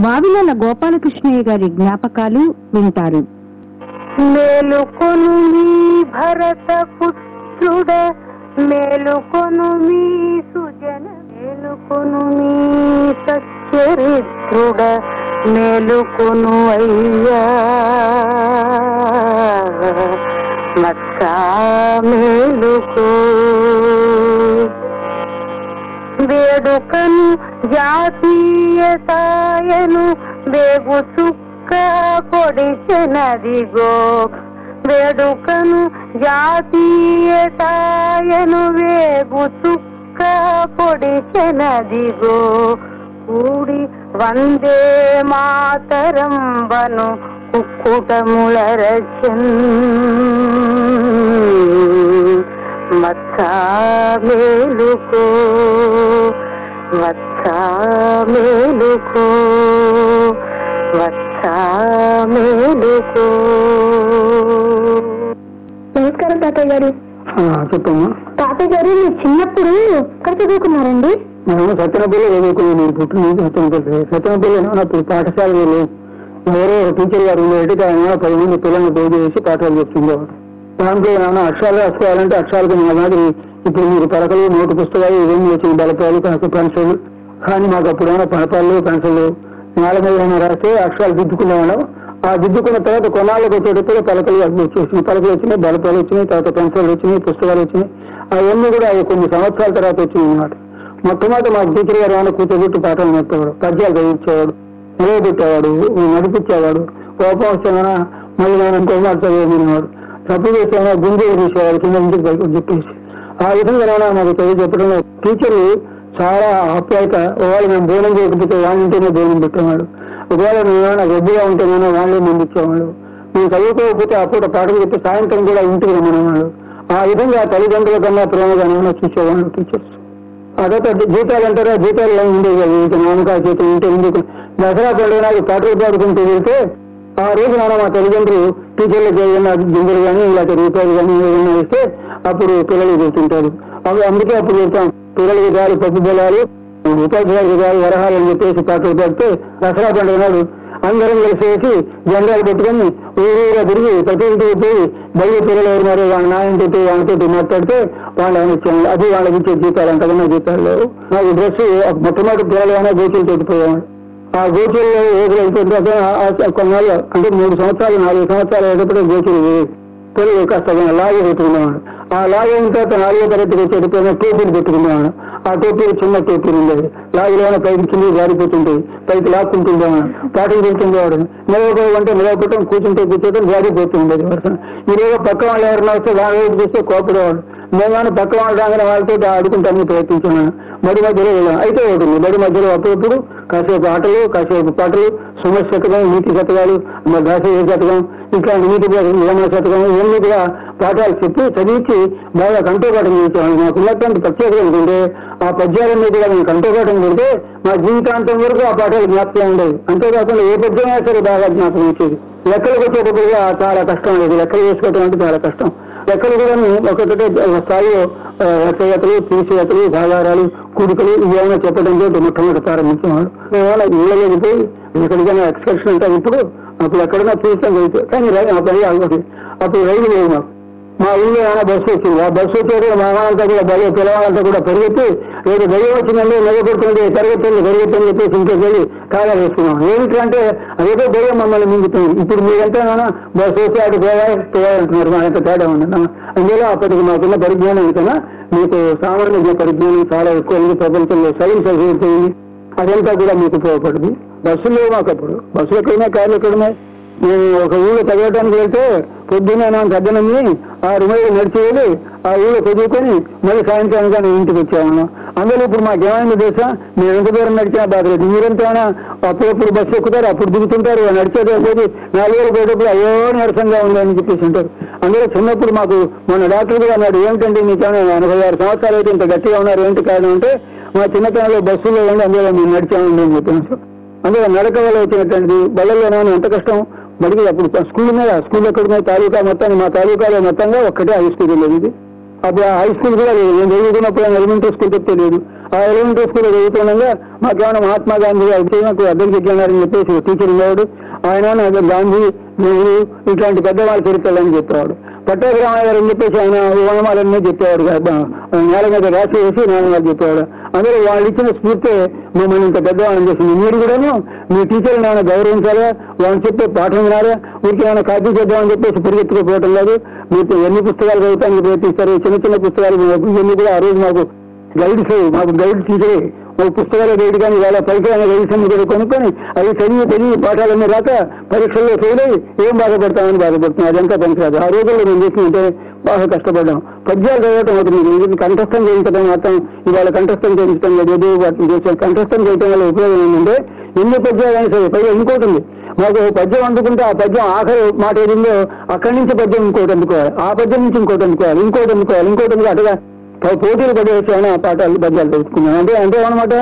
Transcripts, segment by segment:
వావిలాల గోపాలకృష్ణయ్య గారి జ్ఞాపకాలు వింటారు. మేలుకొను మీ భరత పుత్రుడ మేలుకొను మీ సుజన మేలుకొను మీ సచ్చరిత్రుడ మేలుకొను అయ్యా. మత్సా మేలుకో వేడుకను జాతీయతాయను వేగు చుక్క పొడిచెనదిగో వేడుకను జాతీయతాయను వేగు చుక్క పొడిచెనదిగో కూడి వందే మాతరం వను కుక్కుటములరచన్ మేలుకో మేలుకో నమస్కారం తాతయ్య గారు. చెప్పమ్మా. తాతయ్య గారు మీరు చిన్నప్పుడు ఎక్కడ చదువుకున్నారండి? మేము సత్యనపల్లి చదువుకున్నాం నేను పుట్టినది సత్యనపల్లి. సత్యనపల్లి అప్పుడు పాఠశాలలో ఎవరో ఒక టీచర్ గారు ఉండేటి ఆయన పది మంది పిల్లల్ని పోగు చేసి పాఠాలు చెప్తుండేవారు. దాంట్లో ఏమైనా అక్షరాలు రాసుకోవాలంటే అక్షరాలకు మా మాదిరి ఇప్పుడు మీరు పరకలు నోటు పుస్తకాలు ఇవన్నీ వచ్చిన బలపాలు కాస్త పెన్సిల్ కానీ మాకు అప్పుడు ఏమైనా పలపాలు పెన్సిల్ నేల మీద ఏమైనా రాస్తే అక్షరాలు దిద్దుకునేవాళ్ళం ఆ దిద్దుకున్న తర్వాత కొన్నాళ్ళకి వచ్చేటప్పుడు పలకలు అవి పలకలు వచ్చినాయి బలపాలు వచ్చినాయి తర్వాత పెన్సిల్ వచ్చినాయి పుస్తకాలు వచ్చినాయి. అవన్నీ కూడా అవి కొన్ని సంవత్సరాల తర్వాత వచ్చినాయి అన్నమాట. మొట్టమొదటి మాకు టీచర్ గారు ఏమైనా కూర్చోబెట్టి పాఠాలు నేర్పేవాడు పద్యాలు చదివించేవాడు నిలబెట్టేవాడు నడిపించేవాడు. కోపం వచ్చేమైనా మళ్ళీ నేను ఇంకో మాట చదివేవాడు తప్పు చేసేమైనా గుంజలు తీసేవాడు కింద ఇంటికి పైకి చెప్పేసి. ఆ విధంగా మాకు చదివి చెప్పడం టీచర్లు చాలా ఆప్యాయత. ఒకవేళ మేము భోజనం చేయకపోతే వాళ్ళ ఇంటేనే భోజనం పెట్టేవాడు ఒకవేళ మేము ఏమైనా గడ్డిగా ఉంటేనేమో వాళ్ళే ముందు ఇచ్చేవాడు మేము చదువుకోకపోతే అప్పుడు పాటలు చెప్పి సాయంత్రం కూడా ఇంటికి రమ్మనేవాడు ఆ విధంగా తల్లిదండ్రుల కన్నా ప్రేమగా ఏమైనా చూసేవాళ్ళు టీచర్స్. అదే జీతాలు అంటారా? జీతాలు ఉండేవి కాదు. ఇక జీతం ఉంటే ఎందుకు? దసరా పండుగ నాడు పాటలు పాడుకుంటూ వెళ్తే ఆ రోజు నాన్న మా తల్లిదండ్రులు టీచర్లకు ఏదైనా గింజలు కానీ లేకపోతే రూపాయలు కానీ ఏదైనా ఇస్తే అప్పుడు పిల్లలు గుర్తుంటారు. అవి అందుకే అప్పుడు చెప్తాం పిల్లలకి దారి పప్పు బలాలు ఉపాధ్యాయులకు దారి వరహాలు అని చెప్పేసి పాటలు పెడితే దసరా పండుగ నాడు అందరం కలిసేసి జెండాలు పెట్టుకొని ఊరూరా తిరిగి ప్రతి ఇంటికి పోయి బయట పిల్లలు ఎవరున్నారు వాళ్ళ నాయనతో వాళ్ళతో మాట్లాడితే వాళ్ళు ఆయన ఇచ్చాను అది వాళ్ళకి ఇచ్చే జీతాలు అంతకన్నా జీతాలు లేవు. నాకు డ్రెస్ మొట్టమొదటి పిల్లలు అయినా గోచులు పెట్టిపోయాను ఆ గోచుల్లో ఏదో కొన్నాళ్ళు అంటే మూడు సంవత్సరాలు నాలుగు సంవత్సరాలు అయ్యేటప్పుడు గోచులు తెలుగు కాస్త లాగే పెట్టుకునేవాడు. ఆ లాగే అయిన తర్వాత నాలుగో తరగతికి వచ్చేటప్పుడు టోపీలు పెట్టుకునేవాడు. ఆ టోపీలు చిన్న టోపీలు ఉండేది లాగిలోనే పైకి కింద జారిపోతుండేది పైకి లాక్కుంటుండేవాడు. పాటలు పెడుతుండేవాడు నిలవకపోతే నిలవకపోవటం కూర్చుంటే కూర్చోవడం జారిపోతుండేది వరుస ఈరోజు పక్క వాళ్ళు ఎవరైనా వస్తే వాళ్ళ చూస్తే కోపడేవాడు. మేము పక్క వాళ్ళు రాగానే వాళ్ళతో ఆడుకుంటామని ప్రయత్నించాను? బడి మధ్యలో అయితే ఉంటుంది బడి మధ్యలో అప్పుడప్పుడు కాసేపు ఆటలు కాసేపు పాటలు సుమస్ శతకం నీతి శతకాలు దాసయ్య శతకం ఇట్లాంటి నీతి నియమ శతకం ఇవన్నీ కూడా పాఠాలు చెప్పి చదివించి బాగా కంటోపాఠం చేయించాము మాకు ఉన్నటువంటి ప్రత్యేకత ఏంటంటే ఆ పద్యాలన్నీ కూడా మేము కంటోపాఠం పెడితే మా జీవితాంతం వరకు ఆ పాఠాలు జ్ఞాపకం ఉండేవి. అంతేకాకుండా ఏ పద్యమైనా సరే బాగా జ్ఞాపకం వచ్చేది. లెక్కలకు వచ్చేటప్పుడు కూడా చాలా కష్టం లేదు లెక్కలు వేసుకోవటం అంటే చాలా కష్టం. ఎక్కడ కూడా ఒకటే స్థాయిలో రథయాత్రలు తీర్థయాత్రలు సాగారాలు భాగారాలు కూడికలు ఇవేమైనా చెప్పడం తోటి మొట్టమొదటి ప్రారంభించేవాడు మేమైనా ఇళ్ళలోకి పోయి ఎక్కడికైనా ఎక్స్కర్షన్ ఉంటాం ఇప్పుడు అప్పుడు ఎక్కడైనా చూస్తాం కానీ రై- ఆ పని ఆగదు. అప్పుడు రైలు లేదు మాకు. మా ఊళ్ళో ఏమైనా బస్సు వచ్చింది? ఆ బస్సు వచ్చే మా వాళ్ళంతా కూడా భయ పిల్లవాళ్ళంతా కూడా పరిగెత్తి రేపు భయం వచ్చిందండి నిలబడుతుంది పరిగెత్తండి పరిగెత్తని చెప్పేసి ఇంటికి వెళ్ళి కాగా వేసుకున్నాం. ఏమిటంటే అదేదో భయం మమ్మల్ని మింగుతుంది. ఇప్పుడు మీరంతా నాన్న బస్సు వచ్చి అటు పోయాయి పోయాలంటున్నారు మా ఎంత తేడా ఉంది అందులో అప్పటికి మాకున్న పరిజ్ఞానం కన్నా మీకు సామాన్య పరిజ్ఞానం చాలా ఎక్కువ ఉంది. ప్రపంచంలో సైన్స్ అభివృద్ధి అయింది. అదంతా కూడా మీకు ఉపయోగపడింది బస్సులు లేవు మాకు అప్పుడు బస్సులు ఎక్కడున్నాయి? కార్లు ఎక్కడున్నాయి? మేము ఒక ఊళ్ళో చదవడానికి వెళ్తే పొద్దున్నే నా పెద్దనని ఆరు మైలు నడిచి వెళ్ళి ఆ ఊళ్ళో చదువుకొని మళ్ళీ సాయంత్రానికి నేను ఇంటికి వచ్చాము అందులో ఇప్పుడు మాకు ఏమైంది తెలుసా మేము ఎంత దూరం నడిచినా బాధ లేదు మీరంతా అప్పుడప్పుడు బస్సు ఎక్కుతారు అప్పుడు దిగుతుంటారు నడిచేది పోయి నాలుగు పోయేటప్పుడు అయ్యో నీరసంగా ఉంది అని చెప్పేసి ఉంటారు. అందులో చిన్నప్పుడు మాకు మన డాక్టర్ కూడా అన్నాడు ఏమిటండి మీకు ఎనభై ఆరు సంవత్సరాలు అయితే ఇంత గట్టిగా ఉన్నారు ఏంటి కారణం అంటే మా చిన్నతనంలో బస్సులో ఉండి అందులో మేము నడిచామండి అని చెప్పాను అందులో నడక వల్ల వచ్చినటువంటి బళ్ళల్లోనే ఎంత కష్టం మళ్ళీ అప్పుడు స్కూల్ మీద స్కూల్ ఎక్కడ ఉన్నాయి తాలూకా మొత్తాన్ని మా తాలూకాలో మొత్తంగా ఒక్కటే హై స్కూల్ లేదు. ఇది అప్పుడు హై స్కూల్ కూడా లేదు. నేను చదువుకున్నప్పుడు ఎలిమెంటరీ స్కూల్ చెప్తే లేదు. ఆ ఎలిమెంటరీ స్కూల్ చదువుతుండగా మాకేమైనా మహాత్మా గాంధీ గారు నాకు అర్థం చెప్పినారని చెప్పేసి టీచర్ ఉండేవాడు ఆయన గాంధీ నెహ్రూ ఇట్లాంటి పెద్దవాళ్ళ అని చెప్పేవాడు. పట్టాభిరామయ్య గారు అని చెప్పేసి ఆయన వనమాలన్నీ చెప్పేవాడు నేల మీద రాసి వేసి నాన్నగారు చెప్పేవాడు. అందులో వాళ్ళు ఇచ్చిన స్ఫూర్తి మమ్మల్ని ఇంత పెద్దవాళ్ళని చేసింది. మీరు కూడాను మీ టీచర్ని ఏమైనా గౌరవించాలి? వాళ్ళు చెప్పే పాఠం వినాలి? వీరికి ఏమైనా కాపీ చేద్దామని చెప్పేసి పరిగెత్తుకుపోవటం లేదు మీకు ఎన్ని పుస్తకాలు చదువుతానికి ప్రయత్నిస్తారు? చిన్న చిన్న పుస్తకాలు ఇవన్నీ కూడా ఆ రోజు మాకు గైడ్స్ మాకు గైడ్ టీచరే పుస్తకాలు గైడ్ కానీ వాళ్ళ పరికరాలు గైడ్స్ అన్ని కొనుక్కొని అవి చదివి చదివి పాఠాలన్నీ రాక పరీక్షల్లో ఫెయిల్ అయ్యి ఏం బాధపడతామని బాధపడుతున్నాం. అదంతా పనికిరాదు. ఆ రోజుల్లో మేము చేసినట్టే బాగా కష్టపడ్డాం. పద్యాలు చదవటం అవుతుంది ఇది కంఠస్థం చేయించడం మాత్రం ఇవాళ కంఠస్థం చేయించడం లేదు. ఏదో వాటిని చేసాం కంఠస్థం చేయడం వల్ల ఉపయోగం ఏంటంటే ఎన్ని పద్యాలు అయినా సరే పైగా ఇంకోటి ఉంది. మాకు పద్యం అందుకుంటే ఆ పద్యం ఆఖరి మాట ఏదిందో అక్కడి నుంచి పద్యం ఇంకోటి అందుకోవాలి. ఆ పద్యం నుంచి ఇంకోటి అందుకోవాలి. ఇంకోటి అందుకోవాలి. ఇంకోటి అందుకో అటుగా పోటీలు పడేసి అయినా పాఠాలు పద్యాలు తెలుసుకున్నాం. అంటే అంటే అనమాట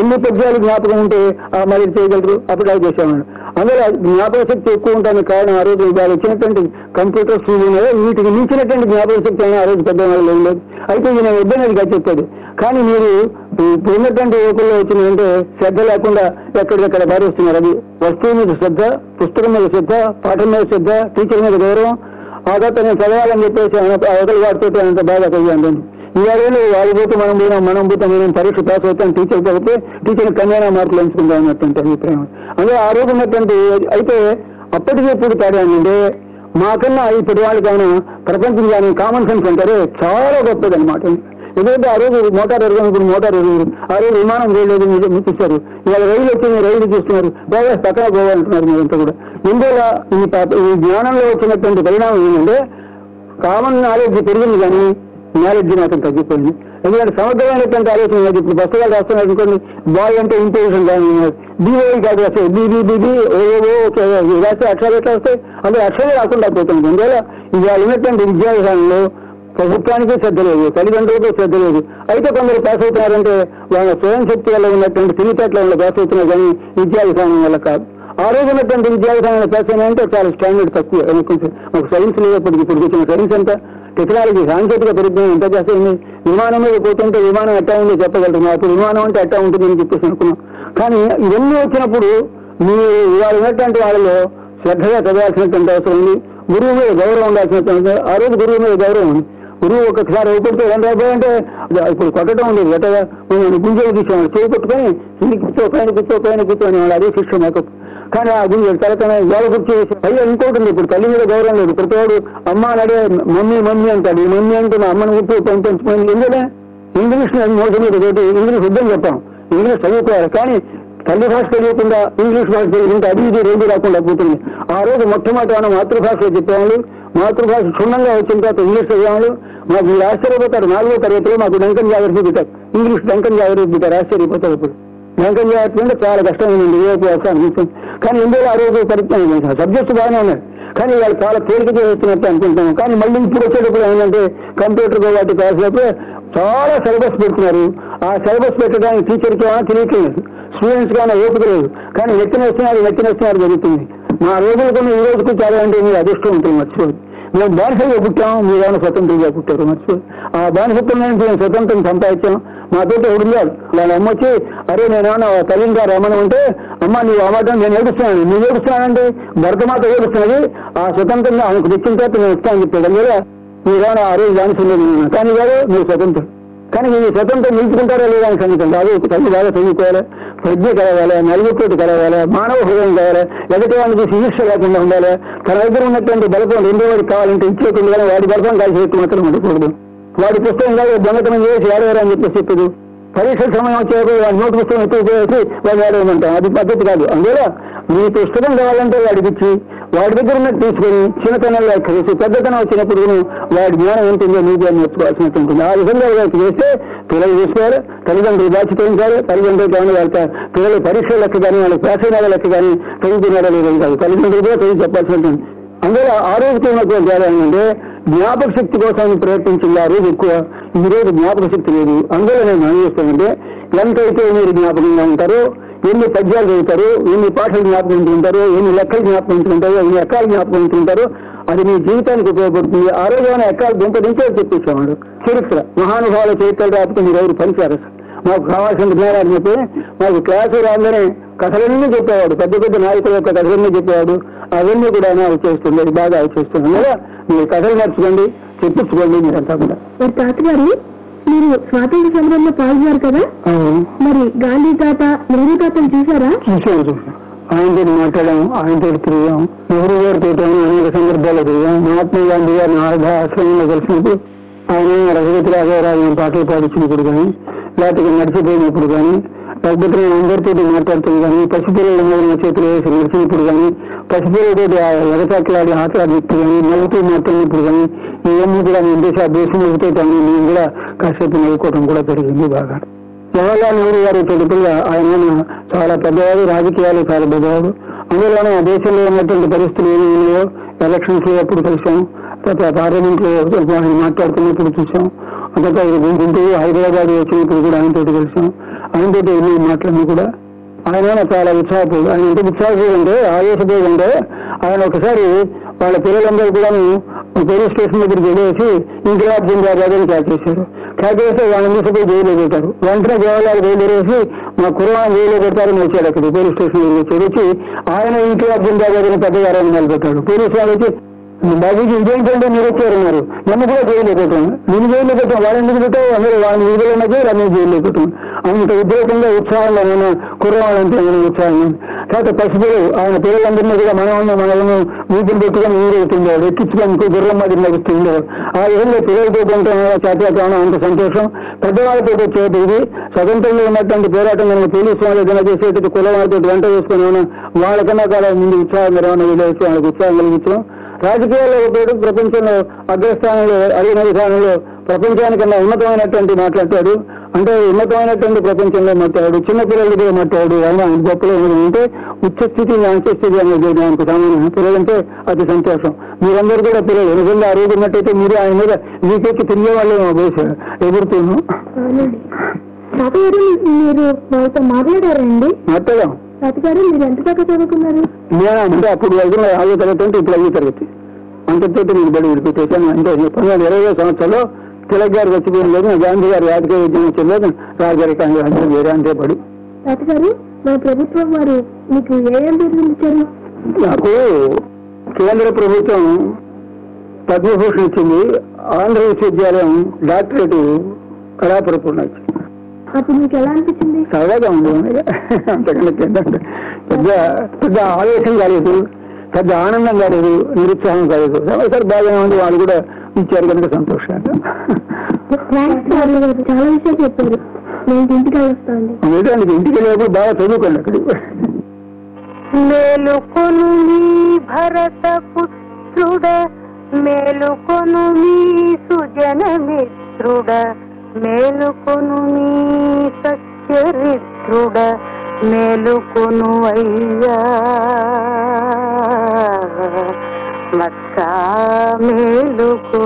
ఎన్ని పద్యాలు జ్ఞాపకం ఉంటే ఆ మరి చేయగలరు? అప్పుడు అది చేసేవాడు అందులో జ్ఞాపక శక్తి ఎక్కువ ఉంటానికి కారణం ఆ రోజు వాళ్ళు వచ్చినటువంటి కంప్యూటర్ ఉన్నాయి వీటికి మించినటువంటి జ్ఞాపక శక్తి అయినా ఆ రోజు పెద్ద వాళ్ళు లేదు అయితే ఈయన వద్దనేది చెప్పాడు కానీ మీరు ఇప్పుడు ఉన్నటువంటి యువకుల్లో వచ్చిన అంటే శ్రద్ధ లేకుండా ఎక్కడికక్కడ పారేస్తున్నారు. అది వస్తువు మీద శ్రద్ధ పుస్తకం మీద శ్రద్ధ పాఠం మీద శ్రద్ధ టీచర్ మీద గౌరవం ఆ తర్వాత నేను చదవాలని చెప్పేసి ఆయన అవతల వాడితో అంత బాగా చదివాను ఇవాళ వాళ్ళు పోతే మనం పోయినా మనం పోతే మనం పరీక్ష పాస్ అవుతాం టీచర్ పోతే టీచర్ కన్యానా మార్కులు ఎంచుకుందాం అన్నటువంటి అభిప్రాయం అందులో ఆ రోజు ఉన్నటువంటి అయితే అప్పటికి ఎప్పుడు తేడా ఏంటంటే మాకన్నా ఇప్పటి వాళ్ళకైనా ప్రపంచం కానీ కామన్ సెన్స్ అంటారు చాలా గొప్పది అనమాట ఎందుకంటే ఆ రోజు మోటార్ ఎరగం ఇప్పుడు మోటార్ ఎరగదు ఆ రోజు విమానం వేయలేదు చూపిస్తారు ఇవాళ రైలు వచ్చింది రైలు చూస్తున్నారు బాగా పక్కన పోవాలంటున్నారు మీరంతా కూడా. ఇందువల్ల ఈ ఈ జ్ఞానంలో వచ్చినటువంటి పరిణామం ఏంటంటే కామన్ నాలెడ్జ్ పెరిగింది కానీ నాలెడ్జ్ మాత్రం తగ్గిపోయింది. ఎందుకంటే సమగ్రమైనటువంటి ఆలోచన లేదు. ఇప్పుడు పుస్తకాలు రాస్తున్నారు అనుకోండి బాయ్ అంటే ఇంపోజిషన్ కానీ బీఓఈ కాదు వస్తాయి బీబీ బీబీ ఓఓ రాస్తే అక్షరాలు ఎట్లా వస్తాయి? అందులో అక్షరాలు రాకుండా పోతుంది అందువల్ల ఇవాళ ఉన్నటువంటి విద్యా విధానంలో ప్రభుత్వానికి శ్రద్ధ లేదు తల్లిదండ్రులకు శ్రద్ధ లేదు. అయితే కొందరు పాస్ అవుతున్నారంటే వాళ్ళ స్వయం శక్తి వల్ల ఉన్నటువంటి తెలివితేటల వల్ల పాస్ అవుతున్నారు కానీ విద్యా విధానం వల్ల కాదు. ఆ రోజు ఉన్నటువంటి విద్యా విధానం పాస్ అయినాయంటే చాలా స్టాండర్డ్ తక్కువ. కొంచెం మాకు సైన్స్ లేనప్పటికి ఇప్పుడు వచ్చిన సైన్స్ అంతా టెక్నాలజీ సాంకేతిక పరిజ్ఞానం ఎంత చేస్తుంది విమానం మీద పోతుంటే విమానం ఎట్టా ఉందో చెప్పగలుగుతున్నాం అప్పుడు విమానం అంటే ఎట్టా ఉంటుంది అని చెప్పేసి అనుకున్నాం. కానీ ఇవన్నీ వచ్చినప్పుడు మీరు ఇవాళ ఉన్నటువంటి వాళ్ళలో శ్రద్ధగా చదవాల్సినటువంటి అవసరం ఉంది. గురువు మీద గౌరవం ఉండాల్సినటువంటి ఆ రోజు గురువు మీద గౌరవం ఉంది. గురువు ఒక్కసారి ఊపిడితే రెండు అయిపోయాయంటే ఇప్పుడు కొట్టడం ఉండేది ఎట్టగా గుంజలు తీసేవాడు చేయి పట్టుకొని ఇంటికి కూర్చో పైన కూర్చో పైన కూర్చొని వాళ్ళు అదే శిక్షణ మాకు కానీ ఆ తలకనే తలకన గోడ కూర్చో పైగా ఇంకోటి ఉంది. ఇప్పుడు తల్లి మీద గౌరవం లేదు. ప్రతివాడు అమ్మ నడే మమ్మీ మమ్మీ అంటాడు. ఈ మమ్మీ అంటే మా అమ్మని గుర్తు పంపించుకోండి ఎందుకంటే ఇంగ్లీష్ మోసం మీద తోటి ఇంగ్లీష్ వద్దని చెప్పాం. ఇంగ్లీష్ చదువుకోవాలి. కానీ తల్లి భాష తెలియకుండా ఇంగ్లీష్ భాష తెలియకుండా అది ఇది రెండు రాకుండా పోతుంది. ఆ రోజు మొట్టమొదటి మనం మాతృభాషలో చెప్పేవాళ్ళు. మాతృభాష క్షుణ్ణంగా వచ్చిన తర్వాత ఇంగ్లీష్ చదివేవాళ్ళు. మాకు ఆశ్చర్యపోతారు. నాలుగో తరగతిలో మాకు డంకన్ జాగ్రత్త పెట్టారు ఇంగ్లీష్ డంకన్ జాగ్రత్త పెట్టారు ఆశ్చర్యపోతారు ఇప్పుడు. డంకన్ జాగ్రత్త అంటే చాలా కష్టమైంది రేపు అసలు కానీ ఇందులో ఆ రోజు పరిజ్ఞానం సబ్జెక్ట్స్ బాగానే ఉన్నాయి కానీ వాళ్ళు చాలా తేలిక చేస్తున్నట్టు అనుకుంటాం కానీ మళ్ళీ ఇప్పుడు వచ్చేటప్పుడు ఏంటంటే కంప్యూటర్ వాటి కాసినప్పుడు చాలా సిలబస్ పెడుతున్నారు. ఆ సిలబస్ పెట్టడానికి టీచర్కి ఏమైనా తెలియట్లేదు. స్టూడెంట్స్ కానీ ఓపిక లేదు. కానీ నెత్తిన వస్తున్నారు నెత్తిన వస్తున్నారు జరుగుతుంది. మా రోజులు కొన్ని ఈ రోజుకు చాలా అంటే మీరు అదృష్టం ఉంటుంది మర్చిపోదు మేము బానిసగా పుట్టాం మీరు స్వతంత్రంగా పుట్టారు మర్చిపోదు ఆ బానిసత్వం నుంచి మేము స్వతంత్రం సంపాదించాం మా మాతోటి ఉడిగారు వాళ్ళ అమ్మ వచ్చి అరే నేనేమన్నా తల్లిని గారు రమ్మని ఉంటే అమ్మ నీ అమ్మటం నేను ఏడుస్తున్నాను. నువ్వు ఏడుస్తున్నానంటే భరతమాత ఏడుస్తున్నది. ఆ స్వతంత్రంగా ఆయనకు తెచ్చిన తర్వాత నేను ఇస్తానని చెప్పాడు. అందువల్ల మీరేమైనా ఆ రోజు కానీ గారు మీరు స్వతంత్రం కానీ ఈ స్వతంత్రం నిలుచుకుంటారా లేదా అని సంగతి అది ఒక తల్లి బాగా చదువుకోవాలి ప్రజ్ఞ కలవాలి నలుగురితోటి కలవాలి మానవ హృదయం కావాలి ఎదుటి వాళ్ళని చూసి ఈర్ష లేకుండా ఉండాలి. తన దగ్గర ఉన్నటువంటి బలపం రెండో వాడికి కావాలంటే ఇచ్చేటుంది కానీ వాడి బలపం కలిసి ఎక్కువ మాత్రం ఉండకూడదు. వాడి పుస్తకం కాదు దొంగతనం చేసి ఏడవరా అని చెప్పేసి చెప్పదు. పరీక్ష సమయం వచ్చేప్పుడు వాడి నోటు పుస్తకం ఎక్కువ చేసి వాడు ఆడేయమంటాం. అది పద్ధతి కాదు. అందువల్ల మీ పుస్తకం కావాలంటే వాడికి ఇచ్చి వాడి దగ్గర ఉన్నట్టు తీసుకొని చిన్నతనంలో ఎక్కడేసి పెద్దతనం వచ్చినప్పుడు వాడి జ్ఞానం ఉంటుందో నీకు అని నేర్చుకోవాల్సినట్టు ఉంటుంది ఆ విధంగా వాళ్ళకి చేస్తే పిల్లలు చూసుకోవాలి తల్లిదండ్రులు బాధ్యతించాలి తల్లిదండ్రులు కానీ వాళ్ళ పిల్లలు పరీక్ష లెక్క కానీ వాళ్ళ పేసైనాల లెక్క కానీ చదువుతున్నారో లేదని కాదు తల్లిదండ్రులు కూడా చదివి చెప్పాల్సి ఉంటుంది అందులో ఆ రోజుకి ఏంటంటే జ్ఞాపక శక్తి కోసం ప్రయత్నించింది ఆ రోజు ఎక్కువ. ఈ రోజు జ్ఞాపక శక్తి లేదు. అందులో నేను మనం చేస్తానంటే ఎంతైతే మీరు జ్ఞాపకంగా ఉంటారో ఎన్ని పద్యాలు చదువుతారు ఎన్ని పాటలు జ్ఞాపకం ఉంటుంటారు ఎన్ని లెక్కలు జ్ఞాపకం ఉంటుంటారు ఎన్ని ఎక్కలు జ్ఞాపకం ఉంటుంటారు అది మీ జీవితానికి ఉపయోగపడుతుంది. ఆ రోజు ఏమైనా ఎక్కాలి దుంప చెప్పేసేవాడు చరిత్ర మహానుభావుల చరిత్ర రాకపోతే మీరు ఎవరు పనిచారు మాకు కావాల్సిన జ్ఞానాలు చెప్పి మాకు క్లాసు రాగానే కథలన్నీ చెప్పేవాడు పెద్ద పెద్ద నాయకుల యొక్క కథలన్నీ చెప్పేవాడు. అవన్నీ కూడా అవి చేస్తుంది అది బాగా వచ్చేస్తుంది కదా. మీరు కథలు నడుచుకోండి చెప్పించుకోండి మీరంతా కూడా. తాతగారు మీరు స్వాతంత్ర సమరంలో పాల్గొన్నారు కదా? మరి గాంధీ తాత నెహ్రూ తాతను చూసారా చూసాం చూసాం ఆయనతో మాట్లాడాం ఆయనతో తిరిగాం నెహ్రూ గారితో అనేక సందర్భాల్లో తిరిగాం మహాత్మా గాంధీ గారిని ఆర్ధ ఆశ్రమంలో కలిసినప్పుడు ఆయన రఘుపతి రాఘవరావు పాటలు పాడించినప్పుడు కానీ లేకపోతే నడిచిపోయినప్పుడు కానీ లేకపోతే నేను అందరితో మాట్లాడుతుంది కానీ పసిపిల్లల మీద నా చేతులు వేసి నడిచినప్పుడు కానీ పసిపిల్లలతో ఎగతాట్లాడి ఆటలాడి వ్యక్తి కానీ నవ్వుతూ మాట్లాడినప్పుడు కానీ ఇవన్నీ కూడా నేను దేశ దేశంతో కానీ నేను కూడా కాసేపు నవ్వుకోవడం కూడా జరిగింది బాగా జవహర్లాల్ నెహ్రూ గారు చెడుపుగా ఆయన చాలా పెద్దవాడు రాజకీయాలు చాలా పెద్దవాడు అందులోనే ఆ దేశంలో ఉన్నటువంటి పరిస్థితులు ఏమి ఉన్నాయో ఎలక్షన్స్లో ఎప్పుడు కలిసాం తర్వాత పార్లమెంట్లో ఆయన మాట్లాడుతున్నప్పుడు చూసాం అంతటా గుంటూరు హైదరాబాద్ వచ్చినప్పుడు కూడా ఆయనతో కలిసాం ఆయనతో ఎన్ని మాట్లాడినా కూడా ఆయన చాలా ఉత్సాహపడు ఆయన ఎంత ఉత్సాహపడు అంటే ఆయన ఒకసారి వాళ్ళ పిల్లలందరూ కూడా పోలీస్ స్టేషన్ దగ్గరికి వెళ్ళేసి ఇంకిలాబ్ జిందాబాద్ అని క్యాచ్ చేశారు. క్యాచ్ చేస్తే వాళ్ళని తీసుకుపోయి జైల్లో పెట్టారు వెంటనే దేవాలయాలు బయలుదేరేసి మా కుర్రాన్ని జైల్లో పెడతారని వచ్చాడు అక్కడ పోలీస్ స్టేషన్ వచ్చి వచ్చి ఆయన ఇంకిలాబ్ జిందాబాద్ అని పెద్ద గారు మొదలుపెట్టాడు పోలీసు వాళ్ళు వచ్చి బాబుజీ ఇదేంటంటే మీరు వచ్చారు మీరు. నన్ను కూడా జైలు పెట్టాను నేను జైలు పెట్టాం వాళ్ళని పెట్టావు అందరూ వాళ్ళని విడుదలన్నది రమేష్ జైలు పెట్టాం అంత ఉద్యోగంగా ఉత్సాహంగా నేను కుర్రవాళ్ళంటే నేను ఉత్సాహం తర్వాత పసిపిల్లలు ఆయన పిల్లలందరినీ కూడా మనల్ని మనల్ని వీధిని పెట్టుకొని ఊరేగుతుండేవాడు ఎక్కించుకొని గుర్రం మాదిరి నడుస్తుండేవాడు ఆ ఏళ్ళలో పిల్లలతో ఉంటాను చేతను అంత సంతోషం. పెద్దవాళ్ళతో వచ్చేది ఇది స్వతంత్రంలో ఉన్నటువంటి పోరాటం కనుక పోలీసు వాళ్ళు ఏదైనా చేసేటట్టు కులం వాళ్ళతో వెంట చేసుకుని ఏమైనా వాళ్ళకన్నా కూడా ముందు ఉత్సాహం రవాణా వీళ్ళకి వాళ్ళకి ఉత్సాహం కలిగించాం రాజకీయాల్లో ఒకటి ప్రపంచంలో అగ్రస్థానంలో అడిగిన విధానంలో ప్రపంచానికన్నా ఉన్నతమైనటువంటి మాట్లాడతాడు. అంటే ఉన్నతమైనటువంటి ప్రపంచంలో మాట్లాడు చిన్నపిల్లలతో మాట్లాడు ఆయన గొప్పలో అంటే ఉచ్చ స్థితి అంత్యస్థితి అనేది దానికి సమానం పిల్లలంటే అతి సంతోషం. మీరందరూ కూడా పిల్లలు. నిజంగా ఉన్నట్టయితే మీరు ఆయన మీద మీకెక్కి తిరిగే వాళ్ళు ఎదురుతున్నాం తాతగారు మీరు వాళ్ళతో మాట్లాడారండి మాట్లాడాం. తాతగారు మీరు ఎంత దాకా చదువుకున్నారు? నేను అంటే అప్పుడు వెళ్తున్న ఐదో తరగతి అంటే ఇప్పుడు ఐదో తరగతి. అంతటితో నేను బడి విడిపెట్టేశాను అంటే పంతొమ్మిది ఇరవై సంవత్సరంలో తిలక్ గారు వచ్చిపోయిన లేదు గాంధీ గారు రాజకీయ విద్యం వచ్చిన లేదు రాజగారి కాంగ్రెస్ వేరే అంతే బడి. తాతగారు మన ప్రభుత్వం వారు మీకు ఏ ఇచ్చారు నాకు కేంద్ర ప్రభుత్వం పద్మభూషణ్ ఇచ్చింది. ఆంధ్ర విశ్వవిద్యాలయం డాక్టరేట్ కళాపరిపూర్ణ ఇచ్చింది. అప్పుడు మీకు ఎలా అనిపించింది? సరదాగా ఉంది. అంతకన్నా కింద పెద్ద పెద్ద ఆవేశం కాలేదు పెద్ద ఆనందం కాలేదు నిరుత్సాహం కాలేదు. సరే బాగానే ఉంది వాళ్ళు కూడా ఇచ్చారు కనుక సంతోషంగా థ్యాంక్స్ సార్ గారు చాలా విషయాలు చెప్పారు. నేను ఇంటికి వెళ్ళేప్పుడు బాగా చదువుకోండి అక్కడ మేలుకొను మీ భరత పుత్రుడ మేలుకొను మీ సుజన మిత్రుడ. మేలుకొను నీ సత్యరిత్రుడ మేలుకొను అయ్యా. మత్సా మేలుకో.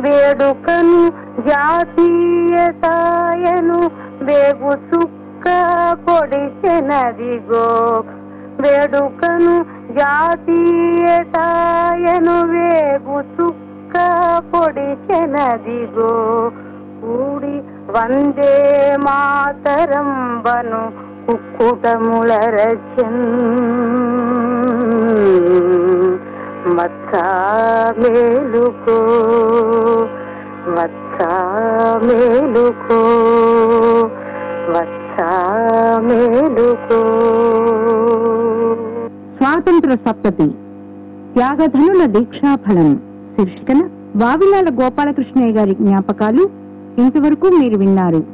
వేడుకను జాతీయతాయను వేగు చుక్క పొడిచెనదిగో. వేడుకను జాతీయతాయను వేగు చుక్క పొడిచెనదిగో. కూడి వందే మాతరంబను కుక్కుటములరచన్. కుక్కుటముల మేలుకో వత్సా మేలుకో వత్సా మేలుకో. స్వాతంత్ర సప్తతి త్యాగధనుల దీక్షాఫలం శీర్షికన వావిలాల గోపాలకృష్ణయ్య గారి జ్ఞాపకాలు ఇంతవరకు మీరు విన్నారు.